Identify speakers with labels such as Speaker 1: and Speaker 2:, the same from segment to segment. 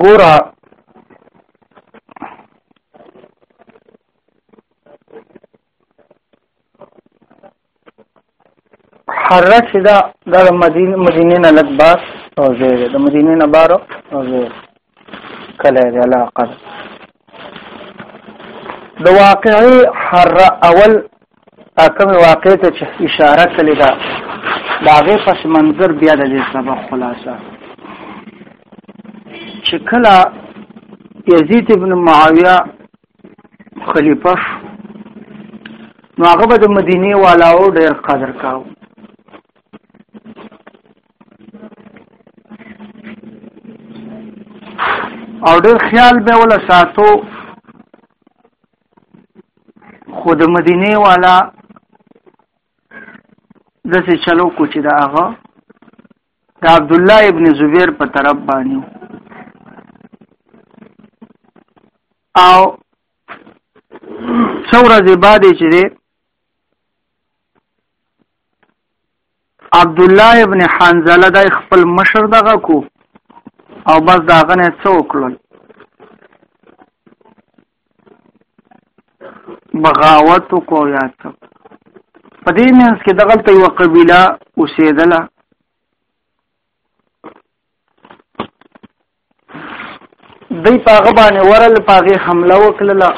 Speaker 1: ګورا حره چې دا د مدینه مدینه نه لګ بار او زه د مدینه نه بار او زه کله دی الله قد د واقعي حر اول کوم واقع ته چې اشاره کړې ده دا غي پس منظر بیا د سبق خلاصه چې کله یزید ابن معاویه خلیفہ نو هغه به د مدینه والاو ډېر قدر کاوه او ډېر خیال به ولا ساتو خود مدینه والا د څه چلو کو چې دا هغه د عبد الله ابن زبیر په طرف باندې او څو ورځې بعد چې عبدالله ابن حنزله دای خپل مشر دغه کو او بس داغه نه څه وکړل بغاوت کو یا څه په دې منځ کې دغه ته یو قبيله اوسېدله دوی په هغه باندې ورل په هغه حمله وکړله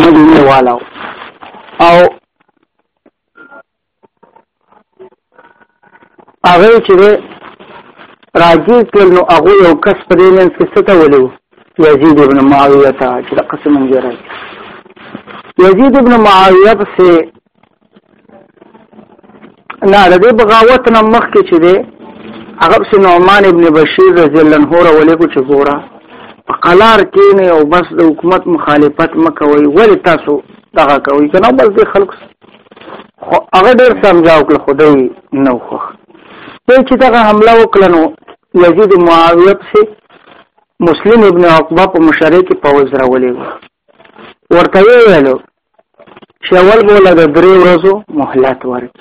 Speaker 1: مدینه والاو او هغه چې راځي کول نو هغه یو کس په دې منځ کې څه ولو یزید ابن معاویه ته چې د قسم یې راځي یزید ابن معاویه پسې نه د دې بغاوت نه مخکې چې دی هغه پسې نعمان ابن بشیر رضی الله عنه راولې کو چې ګوره په قلار کې نه او بس د حکومت مخالفت مکوي ولې تاسو دغه کوي کنه بس د خلکو خو هغه ډېر سمجا وکړ خو دی نه وخوښ دی چې دغه حمله وکړه نو یزید معاویه پسې مسلم ابن عقبه په مشرۍ کې پوځ راولې و ورته یې ویلو چې اول به له درې ورځو مهلت ورکړي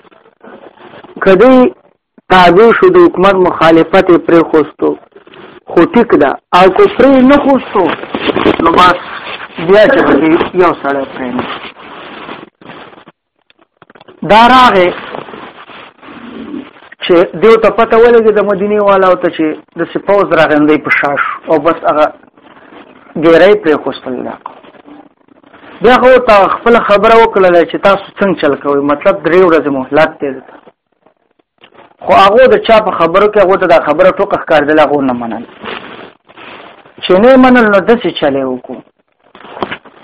Speaker 1: که دوی تابع شو د حکومت مخالفت یې پرېښوستو خو ټیک ده او که پرې نه خوستو نو بس بیا چې پکې یو سړی پرې نه دا راغې چې دیو ته پته ولګي د مدینه والا او ته چې د سپوز راغندې په شاش او بس هغه ګیرای پر خوستل دا بیا هو تا خپل خبره وکړه چې تاسو څنګه چل کوئ مطلب درې ورځې مهلت دی خو هغه د چا په خبرو کې هغه ته دا خبره ټوکه ښکارېدل هغه نه منل چې نه منل نو داسې چلی وکړو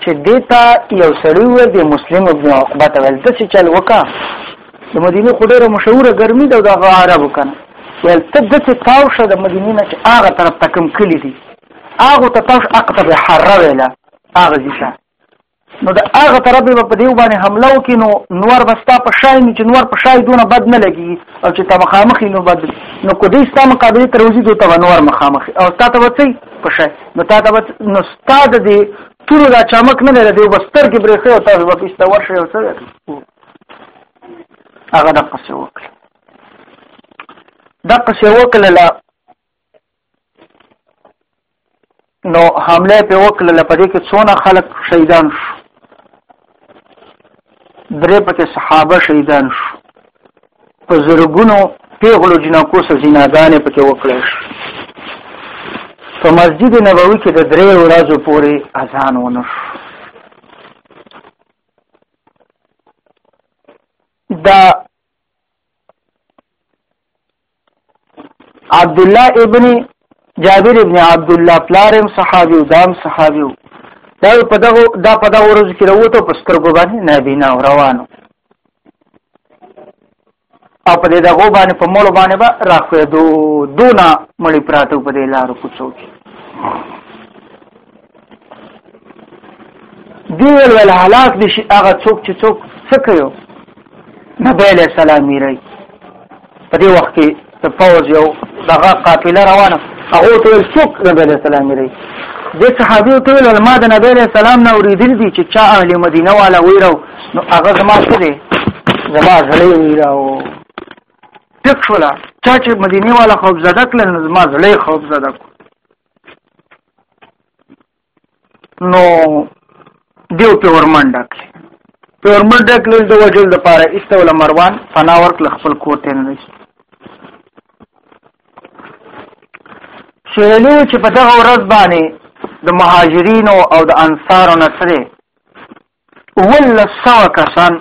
Speaker 1: چې دیتا یو سړی و دی مسلم ابن عقبه ته ول داسې چل وکا د مدینه خو ډیره مشهوره ګرمي ده د عربو کنه ول ته داسې تاو شه د مدینه نه چې هغه طرف ته کم کلی دی هغه ته تاو اقطب حره ویله هغه ځکه نو د هغه طرف به په دیو باندې حمله وکړي نو نور بستا په شای نه چې نور په شای دونه بد نه لګي او چې تا مخامخ نو بد نو کو دې ستا مقابله تر وځي دوی ته نور مخامخ او تا ته وڅي په شای نو تا ته نو ستا د دې ټول دا چمک نه لري دیو بستر کې برېخه او تاسو په پستا ورشه او څه هغه د قصه وکړه د قصه وکړه نو حمله په وکړه لپاره کې څونه خلک شهیدان شو درې پکې صحابه شهیدان شو په زرګونو پیغلو جنکو سره زناګانې پکې وکړې شو په مسجد نبوي کې د درې ورځو پورې اذان ونه شو دا عبد الله ابن جابر ابن عبد الله پلارم صحابي دام صحابي دا په دغه دا په دغه ورځ کې وروته په سترګو باندې نابینا روانو او په دې دغه باندې په مول باندې با راخوې دو دونه مړی پراته په دې لارو کوڅو کې دی ویل ویل هلاک دي شي هغه څوک چې څوک څه کوي نبی علیہ السلام میرای په دې وخت کې د فوج یو دغه قافله روانه هغه ته ویل څوک نبی علیہ السلام میرای د صحابي ته ویل ما د نبی علیہ السلام نه اوریدل دي چې چا اهل مدینه والا ویرو نو هغه زما څه دی زما زړه ویراو تک شولا چا چې مدینه والا خوف زده کړل نو زما زړه خوف زده کړ نو دیو په ورمنډه کړې په ورمنډه کړې د وجل د پاره استول مروان فنا ورک خپل کور ته نه شهلو چې په دغه ورځ باندې د مهاجرینو او د انصارو نه سره اوولس سوه کسان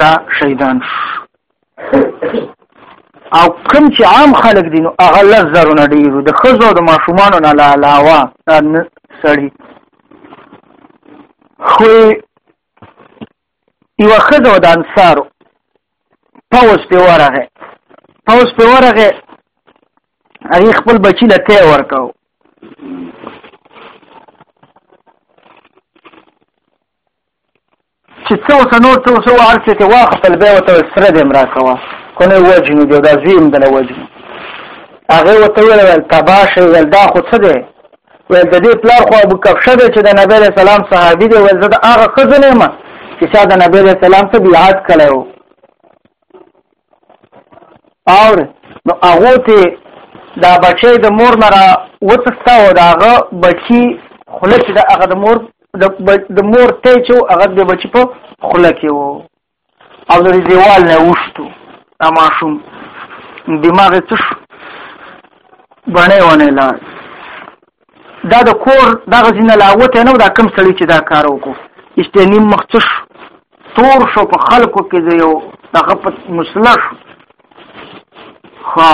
Speaker 1: دا شهیدان شو او کوم چې عام خلک دي نو هغه لس زرو نه ډېرو د ښځو او د ماشومانو نه علاوه سړي خو یوه ښځه د انصارو پوس په ورغه پوس په ورغه هغه خپل بچی له ته ورکاو چې څو سنور څو څو ارڅه ته واخل به وته سره دې مرا کوا کنه وجنو جو دا زیم دل وجنو هغه وته ویل تباشه ول دا خو څه دی ویل د دې پلار خو ابو کفشه دی چې د نبی له سلام صحابي دی ویل زه د هغه خزه نه ما چې چا د نبی له سلام ته بیعت کړی وو اور نو هغه ته دا بچی د مور نه را وتستا او دا هغه بچی خله چې د هغه د مور د مور ته چې هغه د بچی په خله کې وو او د دیوال نه وشتو دا ماشوم دماغ څه شو بڼې ونه لاړ دا د کور دغه ځینه لاوته نه دا کم سړی چې دا کار وکړو اشته نیم مخ څه شو تور شو په خلکو کې د یو دغه په مسله شو خو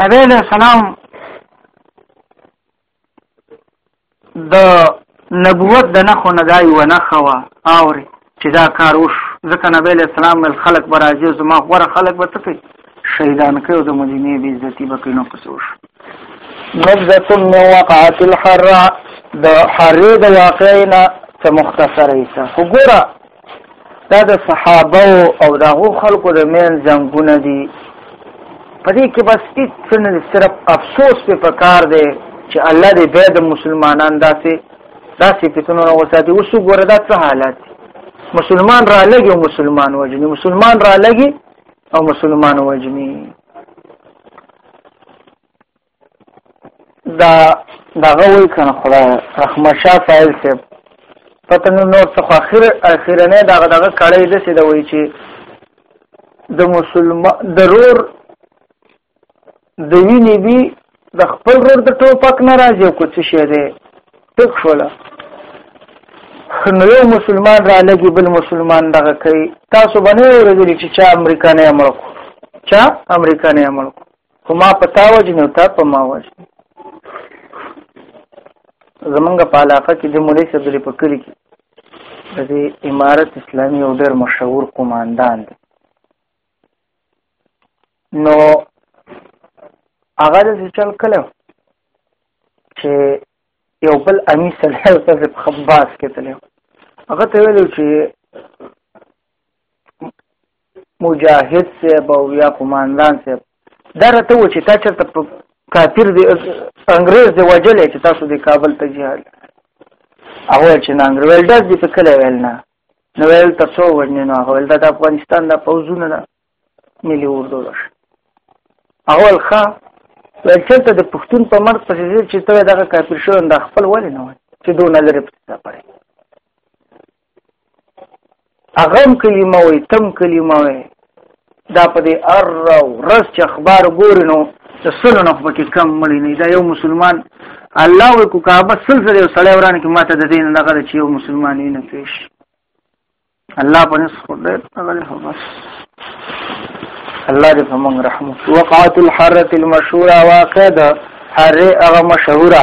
Speaker 1: نبی علیہ السلام د نبوت د نخو نه دا یو نخوه اوري چې دا کار وش ځکه نبی له سلام ول خلق به راځي زما غوړه خلق به څه کوي شهیدان کوي او د مدینه به عزت به کوي نو پس وش نبذه من وقعه الحراء د حرې د واقعینا څه مختصره ایسه خو ګوره دا د صحابه او د هغو خلکو د مین جنگونه دي په دې کې بس هیڅ نه صرف افسوس په پکار دی چې الله دې به د مسلمانان داسې دا صفتونه نه وساتي اوس ګوره دا څه حالات مسلمان را لګي او مسلمان وجني مسلمان را لګي او مسلمان وجني دا دغه وی کنه خدای رحمت شاه فایل صاحب پته نو نور څه اخر اخرنه دا دغه کړی د سې د وی چې د مسلمان ضرور د وینې بي د خپل رور د ټوپک نه راځي او کوڅه شه دی ټک شول نو یو مسلمان را لګي بل مسلمان دغه کوي تاسو باندې ورغلي چې چا امریکا نه عمل کو چا امریکا نه عمل کو خو ما پتا وځي نو تا په ما وځي زمونږ په علاقه کې د مولوی صاحب لري په کلی کې د امارت اسلامي او ډېر مشهور قوماندان دی نو هغه د چل کله چې یو بل امی سره یو څه په خباس کې تللی هغه ته ویلو چې مجاهد صاحب او یا قوماندان صاحب دا راته و چې تا چېرته په کافر دی انګريز دی وجلې چې تاسو د کابل ته جهاد هغه چې نه انګريز ډز دی په کله ویل نه نو ویل ته څو وژنې نو هغه ویل دا د افغانستان د پوځونه ده ملي اردو ده هغه ویل ښه ویل چېرته د پښتون په مرګ پسې ځې چې ته دغه کافر شوی دا خپل ولې نه وایي چې دونه لرې پسې ځه پړی هغه هم کلمه وایي ته هم کلمه وایي دا په دې ار او رس چې اخبار ګوري نو چې سلو نه پکې کم مړی نه دا یو مسلمان الله وکړو کعبه سل سره یو سړی ورانه کې ماته د دین دغه چې یو مسلمان یې نه پیش الله په نس خو دې هغه بس الله دې په موږ رحم وکړي وقعت الحره المشهوره واقع ده حره هغه مشهوره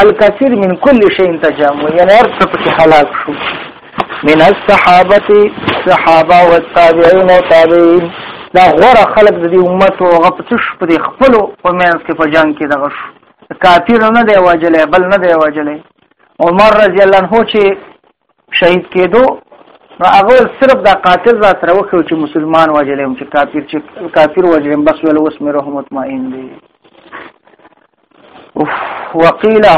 Speaker 1: الکثیر من کل شیء تجمع یعنی هر څه په هلاک شو من الصحابه صحابه والتابعین والتابعین دا غره خلق د دې امت او غپتش پر خپل په مینس کې په جنگ کې دغه شو کافر نه دی واجلې بل نه دی واجلې عمر رضی الله عنه چې شهید کېدو نو هغه صرف دا قاتل را تر وکړو چې مسلمان واجلې چې کافر چې کافر واجلې بس ول اوس مې روح مطمئن دی وقيله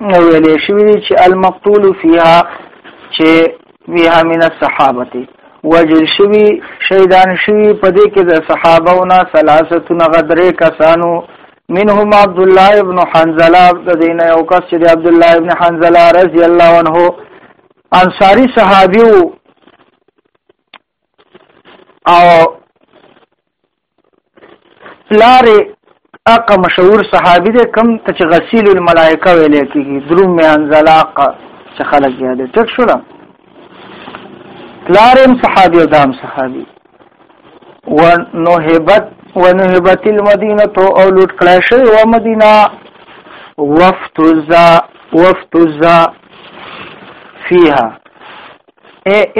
Speaker 1: ویلې شوی چې المقتول فيها چې فيها من الصحابه وجل شوی شهیدان شوی په دې کې د صحابه او نا ثلاثتون غدرې کسانو منهم عبد الله ابن حنزله د دینه او کس چې عبد الله ابن حنزله رضی الله عنه انصاری صحابي او پلار اقا مشهور صحابي دی کم ته چې غسیل الملائکه ویل کېږي درو میان زلاق چې خلک یې ده ټک شو لا پلارم صحابي او دام صحابي ونهبت ونهبت المدینه تو او لوټ کړه شو و مدینه وفتزا وفتزا فيها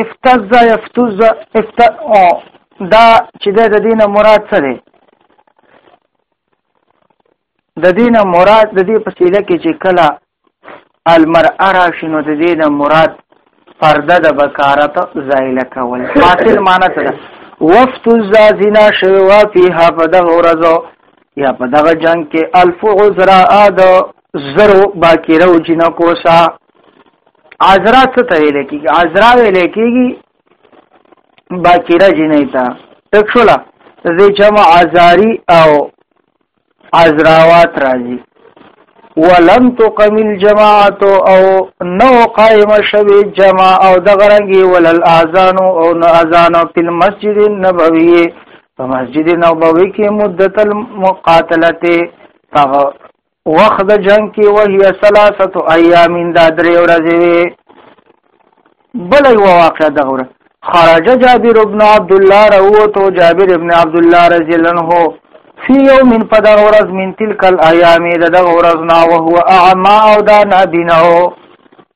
Speaker 1: افتز یفتز افت او دا چې د دینه مراد څه دی د دینه مراد د دې په سیله کې چې کله المرأه راشي نو د دینه مراد پرده د بکارت زایله کول فاصل معنی څه ده وفت الزازنا شوا فيها فدغه ورځو یا په دغه جنگ کې الف عذرا اد زرو باکیرو جنکو سا عذرا څه ته ویل کېږي عذرا ویل کېږي باکره جنې ته تکشولا زې جمع عذاری او عذراوات راځي ولم تقم الجماعت او نو قائم شوی جمع او دغرنګي ولل اذان او نو اذان په مسجد النبوي په مسجد النبوي کې مدت المقاتله ته وخت د جنگ کې وهي ثلاثه ایام دا درې ورځې وي بل یو واقع دغه ورځ خرج جابر ابن عبد الله روته جابر ابن عبد الله رضی الله عنه فی یوم فدغه ورځ من تلک الایام دغه ورځ نا وهو اعما او دا نابینو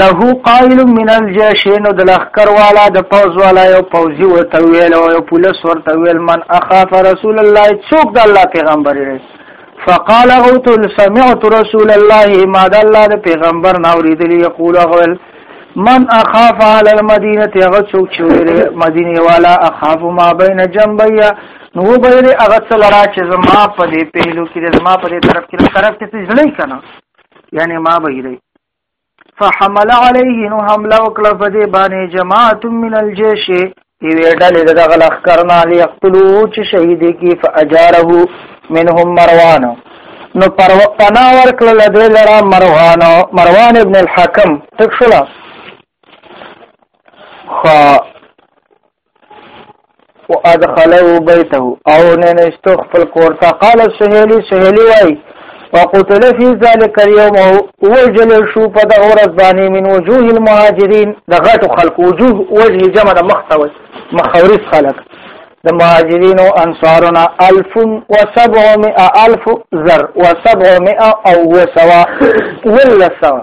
Speaker 1: له قائل من الجيش نو د لخر والا د پوز والا یو پوزي ورته ویل او یو پولیس ورته ویل من اخاف رسول الله څوک د الله پیغمبر دی فقال غوت سمعت رسول الله ما د الله د پیغمبر ناوریدلی یقول غول من اخاف على المدينه هغه څوک چې مدینه والا اخاف ما بین جنبیا نو وبیر هغه څلرا چې زما په دې پهلو کې زما په دې طرف کې طرف کې ځلې کنه یعنی ما به دی فحمل عليه نو حمله وکړه په دې باندې جماعت من الجيش یوې ډلې د دغه لښکر نه لیقتلو چې شهید کی فاجاره منهم مروان نو پر پنا ورکړل د لرا مروان مروان ابن الحكم تک شولا خو وادخله بيته او ننشتو خپل کور ته قال سهيلي سهيلي وای وقتل في ذلك اليوم وجل شو په د اورز باندې من وجوه المهاجرين د غټو خلق وجوه وجه جمع د مختوي مخوريس خلق د مهاجرين او انصارنا 1700 الف زر و700 او وسوا ولا سوا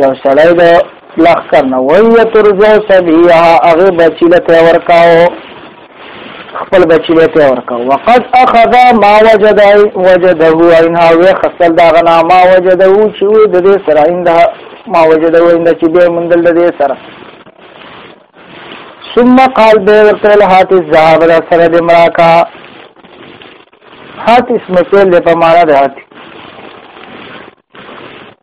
Speaker 1: یو سړی د لخ کرنه وی ترجو سبیه هغه بچی له ته ورکاو خپل بچی له ته ورکاو وقد اخذ ما وجد وجده عینها وی خپل دا غنا ما وجده و چې وی د دې سره اینده ما وجده و اینده چې به مندل د دې سره ثم قال به ورته له هات الذهب را سره د مراکا هات اسم فعل په معنا ده هات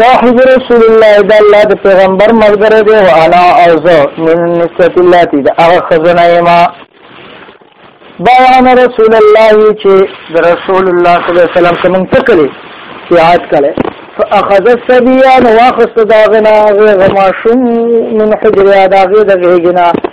Speaker 1: صاحب رسول الله د الله د پیغمبر ملګری دی او انا اوز من نسبت الله تی د هغه خزنه ما بیان رسول الله چې د رسول الله صلی الله علیه وسلم کوم تکلی یاد کړي فاخذ السبيان واخذ داغنا غير ماشوم من حجر داغه دغه جنا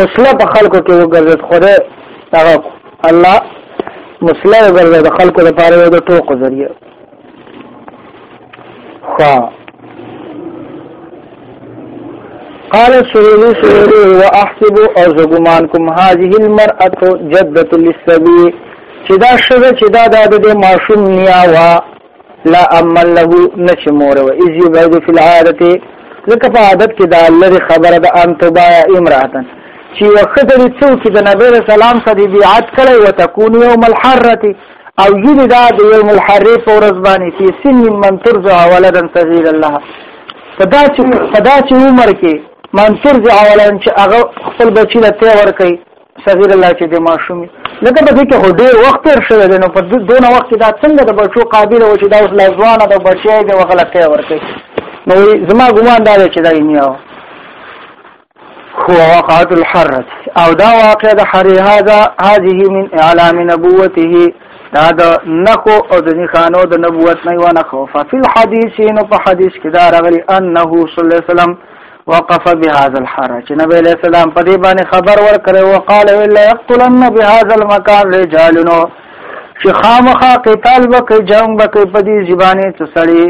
Speaker 1: مسله په خلکو کې وګرځید خدای هغه الله مسله وګرځید د خلکو لپاره یو د ټوکو ذریعہ خا قال السريري سريري واحسب او زغمان کوم هذه المرأه جدت للسبي چې دا شوه چې دا د ماشوم نیا وا لا امن له نچ مور و اذ يبعد في العاده لکه په عادت کې دا لری خبره د ان توبا امراتن چې وختري څوک د نبی رسول سلام سره بیعت کړي او تكون يوم الحره او یلی دا د یوم الحره په ورځ باندې چې سن من ترجع ولدا صغير الله فدا چې فدا چې عمر کې من ترجع ولدا چې هغه خپل بچی له تور کوي صغیر الله چې د ماشومي لکه په دې کې هو ډیر وخت تیر شوی دی نو په دونه وخت کې دا څنګه د بچو قابل و چې دا اوس لا ځوانه د بچی دی وغلطه ورکړي نو زما ګومان دا دی چې دا یې نه هو وقعت الحرة او دا واقع د حری هذا هذه من اعلام نبوته دا د نخو او د نخانو د نبوت نه و نخو ففي الحديث نو په حدیث کې دا راغلی انه صلی الله علیه وسلم وقف بهذا الحر چې نبی علیہ السلام په دې باندې خبر ورکړ او قال الا يقتلن بهذا المكان رجال نو چې خامخا قتال وکړي جنگ وکړي په دې ځبانه ته سړی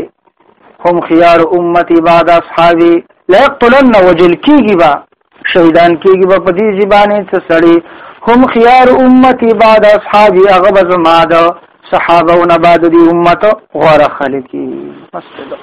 Speaker 1: هم خيار امتي بعد اصحابي لا يقتلن وجل کیږي با شهیدان کیږي با په دې ځبانه ته سړی هم خيار امتي بعد اصحابي هغه به زما د صحابه او نه بعد دي امت غوړه خلکي مصدق